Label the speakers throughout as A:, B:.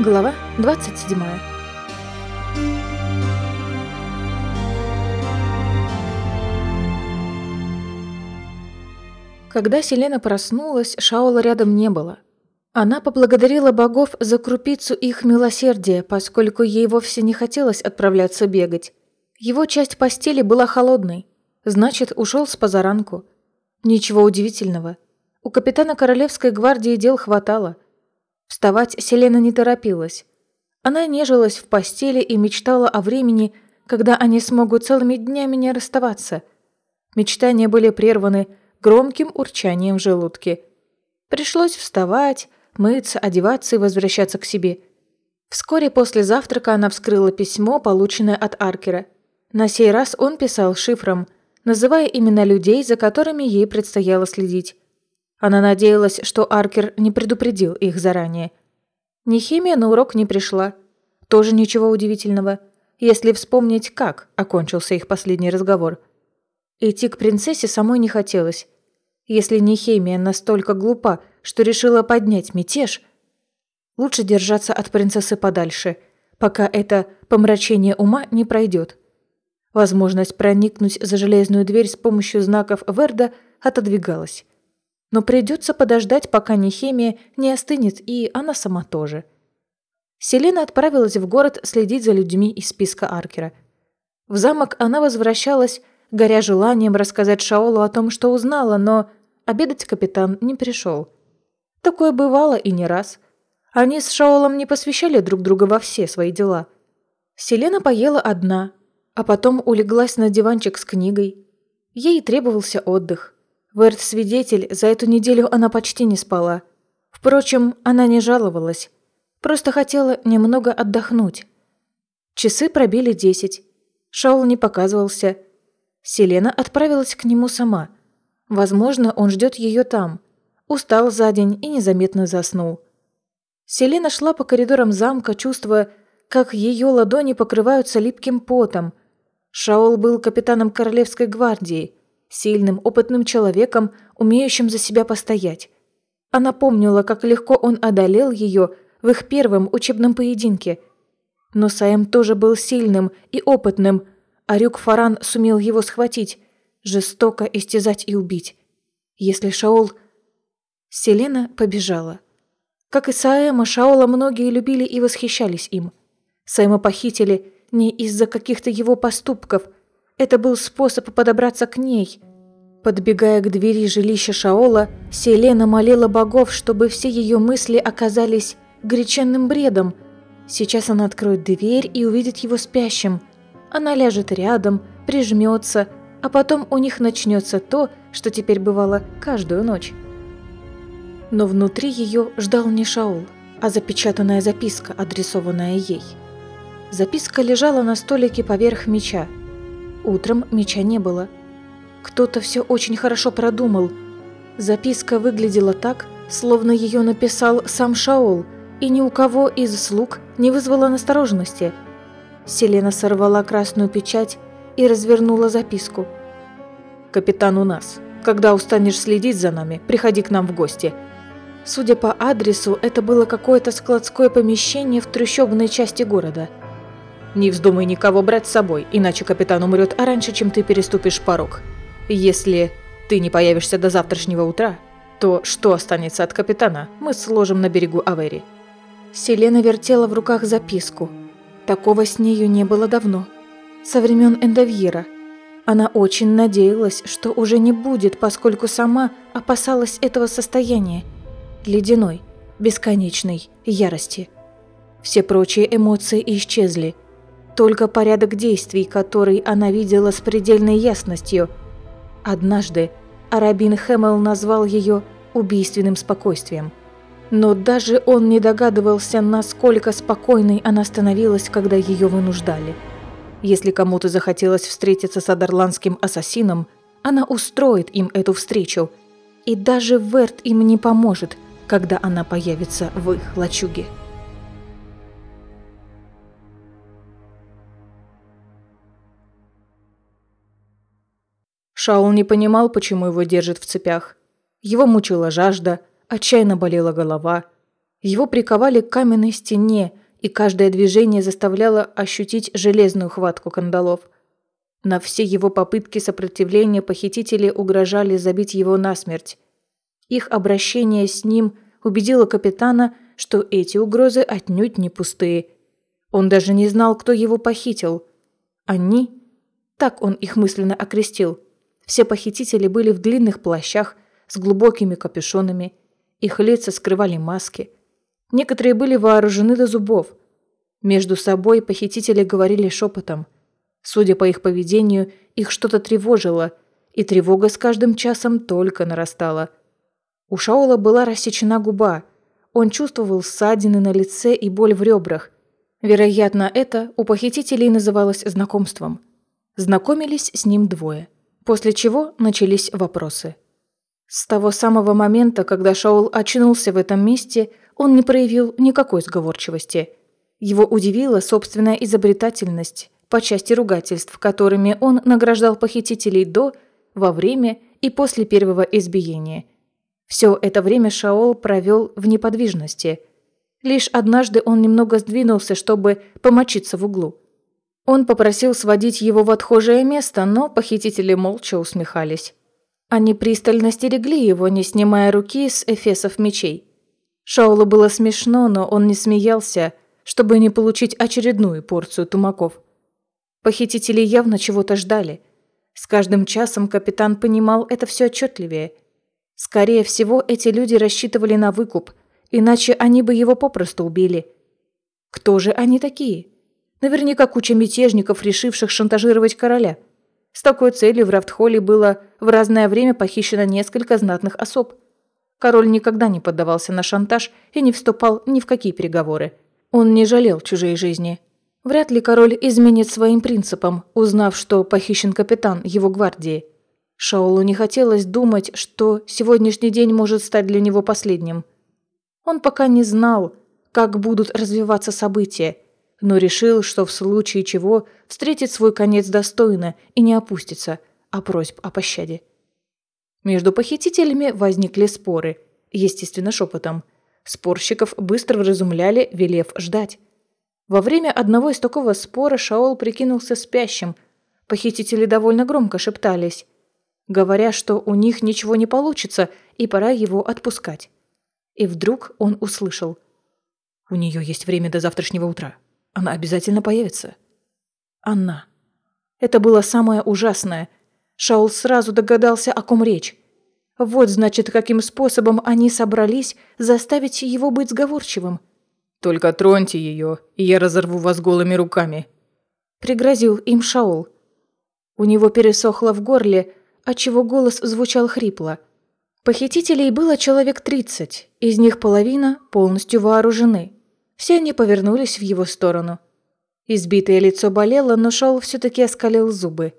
A: Глава 27 Когда Селена проснулась, Шаула рядом не было. Она поблагодарила богов за крупицу их милосердия, поскольку ей вовсе не хотелось отправляться бегать. Его часть постели была холодной, значит, ушел с позаранку. Ничего удивительного. У капитана Королевской гвардии дел хватало. Вставать Селена не торопилась. Она нежилась в постели и мечтала о времени, когда они смогут целыми днями не расставаться. Мечтания были прерваны громким урчанием в желудке. Пришлось вставать, мыться, одеваться и возвращаться к себе. Вскоре после завтрака она вскрыла письмо, полученное от Аркера. На сей раз он писал шифром, называя имена людей, за которыми ей предстояло следить. Она надеялась, что Аркер не предупредил их заранее. Нехимия на урок не пришла. Тоже ничего удивительного, если вспомнить, как окончился их последний разговор. Идти к принцессе самой не хотелось. Если Нехимия настолько глупа, что решила поднять мятеж, лучше держаться от принцессы подальше, пока это помрачение ума не пройдет. Возможность проникнуть за железную дверь с помощью знаков Верда отодвигалась но придется подождать, пока Нехемия не остынет, и она сама тоже. Селена отправилась в город следить за людьми из списка Аркера. В замок она возвращалась, горя желанием рассказать Шаолу о том, что узнала, но обедать капитан не пришел. Такое бывало и не раз. Они с Шаолом не посвящали друг друга во все свои дела. Селена поела одна, а потом улеглась на диванчик с книгой. Ей требовался отдых. Верт свидетель, за эту неделю она почти не спала. Впрочем, она не жаловалась. Просто хотела немного отдохнуть. Часы пробили десять. Шаул не показывался. Селена отправилась к нему сама. Возможно, он ждет ее там. Устал за день и незаметно заснул. Селена шла по коридорам замка, чувствуя, как ее ладони покрываются липким потом. Шаул был капитаном Королевской гвардии – сильным, опытным человеком, умеющим за себя постоять. Она помнила, как легко он одолел ее в их первом учебном поединке. Но Саем тоже был сильным и опытным, а Рюк Фаран сумел его схватить, жестоко истязать и убить. Если Шаол... Селена побежала. Как и Саэма, Шаола многие любили и восхищались им. Саэма похитили не из-за каких-то его поступков – это был способ подобраться к ней. Подбегая к двери жилища Шаола, Селена молила богов, чтобы все ее мысли оказались греченным бредом. Сейчас она откроет дверь и увидит его спящим. Она ляжет рядом, прижмется, а потом у них начнется то, что теперь бывало каждую ночь. Но внутри ее ждал не Шаол, а запечатанная записка, адресованная ей. Записка лежала на столике поверх меча, Утром меча не было. Кто-то все очень хорошо продумал. Записка выглядела так, словно ее написал сам Шаол, и ни у кого из слуг не вызвала настороженности. Селена сорвала красную печать и развернула записку. «Капитан у нас. Когда устанешь следить за нами, приходи к нам в гости». Судя по адресу, это было какое-то складское помещение в трущобной части города – не вздумай никого брать с собой, иначе капитан умрет раньше, чем ты переступишь порог. Если ты не появишься до завтрашнего утра, то что останется от капитана, мы сложим на берегу Авери». Селена вертела в руках записку. Такого с нею не было давно. Со времен Эндовьера. Она очень надеялась, что уже не будет, поскольку сама опасалась этого состояния. Ледяной, бесконечной ярости. Все прочие эмоции исчезли – только порядок действий, который она видела с предельной ясностью. Однажды Арабин Хэмел назвал ее убийственным спокойствием. Но даже он не догадывался, насколько спокойной она становилась, когда ее вынуждали. Если кому-то захотелось встретиться с адерландским ассасином, она устроит им эту встречу. И даже Верт им не поможет, когда она появится в их лачуге. Шаул не понимал, почему его держат в цепях. Его мучила жажда, отчаянно болела голова. Его приковали к каменной стене, и каждое движение заставляло ощутить железную хватку кандалов. На все его попытки сопротивления похитители угрожали забить его насмерть. Их обращение с ним убедило капитана, что эти угрозы отнюдь не пустые. Он даже не знал, кто его похитил. Они, так он их мысленно окрестил, все похитители были в длинных плащах с глубокими капюшонами, их лица скрывали маски. Некоторые были вооружены до зубов. Между собой похитители говорили шепотом – Судя по их поведению, их что-то тревожило, и тревога с каждым часом только нарастала. У Шаола была рассечена губа. Он чувствовал ссадины на лице и боль в ребрах. Вероятно, это у похитителей называлось знакомством. Знакомились с ним двое, после чего начались вопросы. С того самого момента, когда Шаул очнулся в этом месте, он не проявил никакой сговорчивости. Его удивила собственная изобретательность, по части ругательств, которыми он награждал похитителей до, во время и после первого избиения. Все это время Шаол провел в неподвижности. Лишь однажды он немного сдвинулся, чтобы помочиться в углу. Он попросил сводить его в отхожее место, но похитители молча усмехались. Они пристально стерегли его, не снимая руки с эфесов мечей. Шаулу было смешно, но он не смеялся, чтобы не получить очередную порцию тумаков. Похитители явно чего-то ждали. С каждым часом капитан понимал это все отчетливее. Скорее всего, эти люди рассчитывали на выкуп, иначе они бы его попросту убили. Кто же они такие? Наверняка куча мятежников, решивших шантажировать короля. С такой целью в Рафтхолле было в разное время похищено несколько знатных особ. Король никогда не поддавался на шантаж и не вступал ни в какие переговоры. Он не жалел чужие жизни. Вряд ли король изменит своим принципам, узнав, что похищен капитан его гвардии. Шаолу не хотелось думать, что сегодняшний день может стать для него последним. Он пока не знал, как будут развиваться события, но решил, что в случае чего встретит свой конец достойно и не опустится, а просьб о пощаде. Между похитителями возникли споры, естественно, шепотом. Спорщиков быстро вразумляли, велев ждать. Во время одного из такого спора Шаол прикинулся спящим. Похитители довольно громко шептались, говоря, что у них ничего не получится и пора его отпускать. И вдруг он услышал. «У нее есть время до завтрашнего утра. Она обязательно появится». Она. Это было самое ужасное. Шаул сразу догадался, о ком речь. Вот, значит, каким способом они собрались заставить его быть сговорчивым –
B: только троньте ее, и я разорву вас голыми руками.
A: Пригрозил им Шаул. У него пересохло в горле, отчего голос звучал хрипло. Похитителей было человек тридцать, из них половина полностью вооружены. Все они повернулись в его сторону. Избитое лицо болело, но Шаул все-таки оскалил зубы.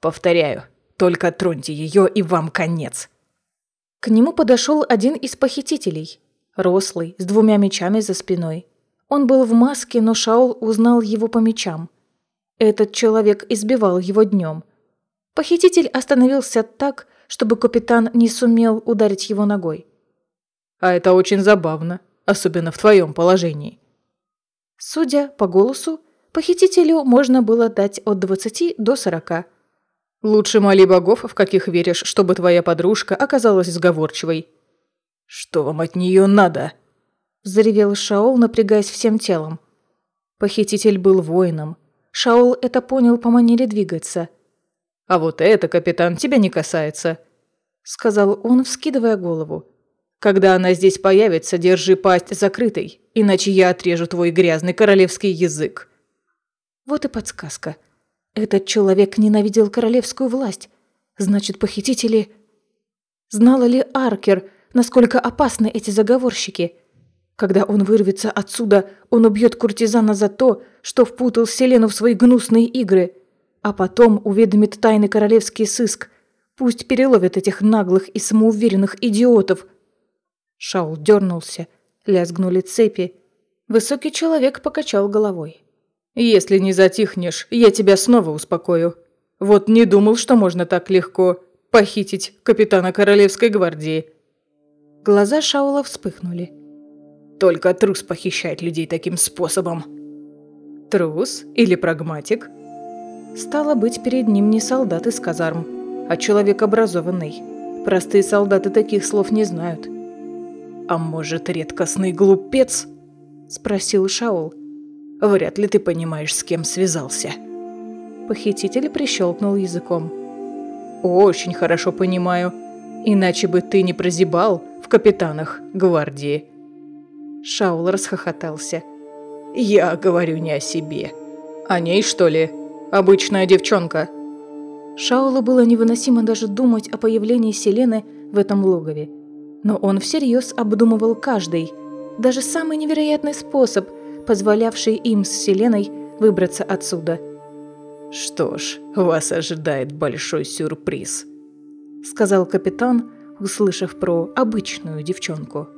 B: «Повторяю, только троньте ее, и вам конец!»
A: К нему подошел один из похитителей – рослый, с двумя мечами за спиной. Он был в маске, но Шаул узнал его по мечам. Этот человек избивал его днем. Похититель остановился так, чтобы капитан не сумел ударить его ногой.
B: «А это очень забавно, особенно в твоем положении».
A: Судя по голосу, похитителю можно было дать от 20 до 40.
B: «Лучше моли богов, в каких веришь, чтобы твоя подружка оказалась сговорчивой», «Что вам от нее надо?»
A: Заревел Шаол, напрягаясь всем телом. Похититель был воином. Шаол это понял по манере двигаться.
B: «А вот это, капитан, тебя не касается», — сказал он, вскидывая голову. «Когда она здесь появится, держи пасть закрытой, иначе я отрежу твой грязный королевский язык».
A: Вот и подсказка. Этот человек ненавидел королевскую власть. Значит, похитители... Знала ли Аркер, насколько опасны эти заговорщики. Когда он вырвется отсюда, он убьет куртизана за то, что впутал Селену в свои гнусные игры, а потом уведомит тайный королевский сыск. Пусть переловят этих наглых и самоуверенных идиотов. Шаул дернулся, лязгнули цепи. Высокий человек покачал головой.
B: «Если не затихнешь, я тебя снова успокою. Вот не думал, что можно так легко похитить капитана Королевской гвардии».
A: Глаза Шаула вспыхнули.
B: Только трус похищает людей таким способом. Трус или прагматик?
A: Стало быть, перед ним не солдат из казарм, а человек образованный. Простые солдаты таких слов не знают.
B: «А может, редкостный глупец?» – спросил Шаул. «Вряд ли ты понимаешь, с кем связался».
A: Похититель прищелкнул языком.
B: «Очень хорошо понимаю. Иначе бы ты не прозябал в капитанах гвардии». Шаул расхохотался. «Я говорю не о себе. О ней, что ли? Обычная девчонка».
A: Шаулу было невыносимо даже думать о появлении Селены в этом логове. Но он всерьез обдумывал каждый, даже самый невероятный способ, позволявший им с Селеной выбраться отсюда.
B: «Что ж, вас ожидает большой сюрприз», —
A: сказал капитан, услышав про обычную девчонку.